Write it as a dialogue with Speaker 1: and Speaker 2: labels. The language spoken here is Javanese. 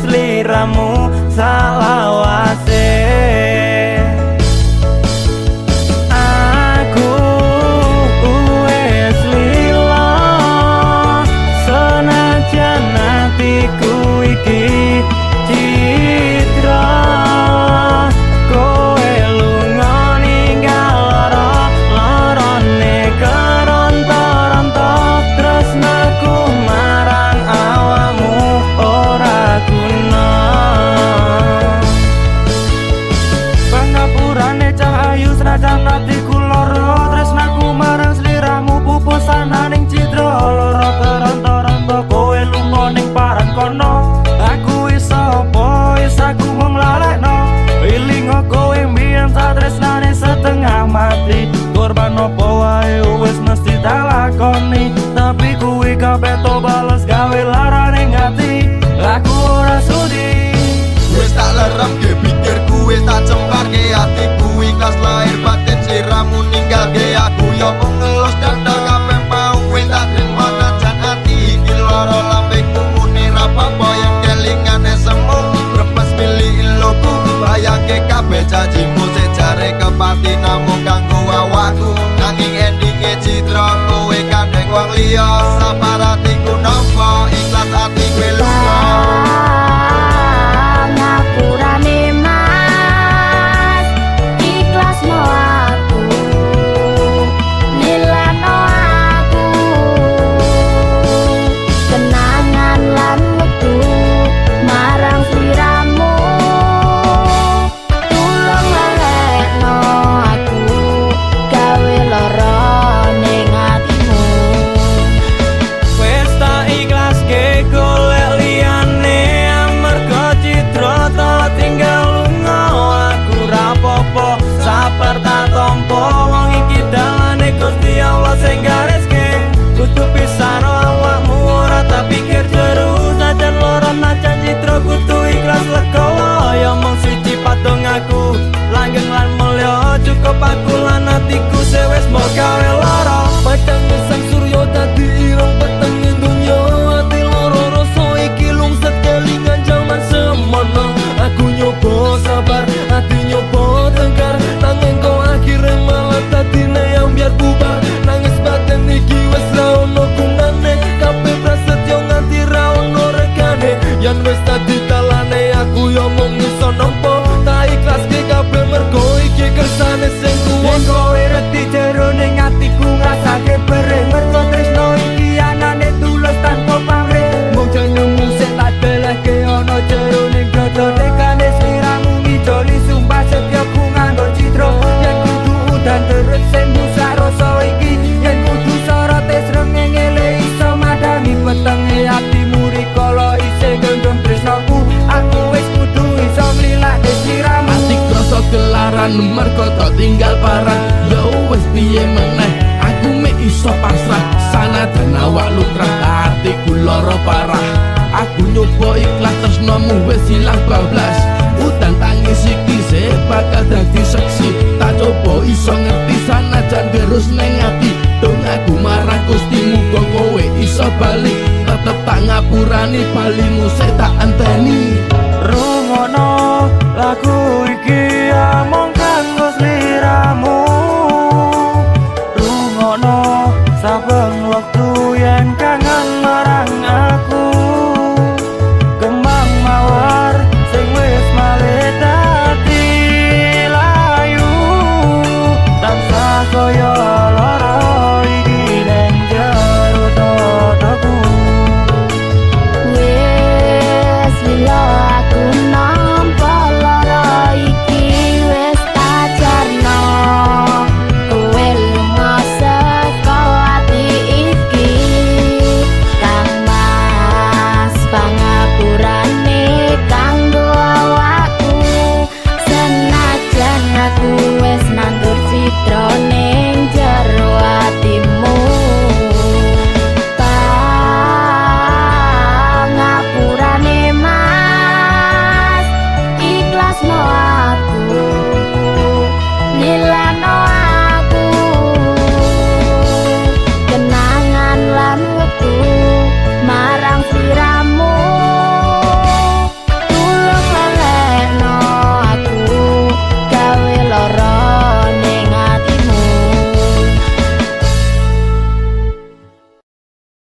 Speaker 1: seliramu salawase
Speaker 2: allí
Speaker 3: pangeran merko tak tinggal parah yo wes piye meneh aku me iso pasrah. Sana dan awak lutra hati ku loro parah. Aku nyoba ikhlas tresnamu wes ilang bablas. Utang tangis iki bakal dadi seksi. Tak coba iso ngerti sana dan terus neng hati dong aku marah gustimu kok kowe iso balik. Tetep tak ngapurani balimu saya tak anteni
Speaker 1: rumono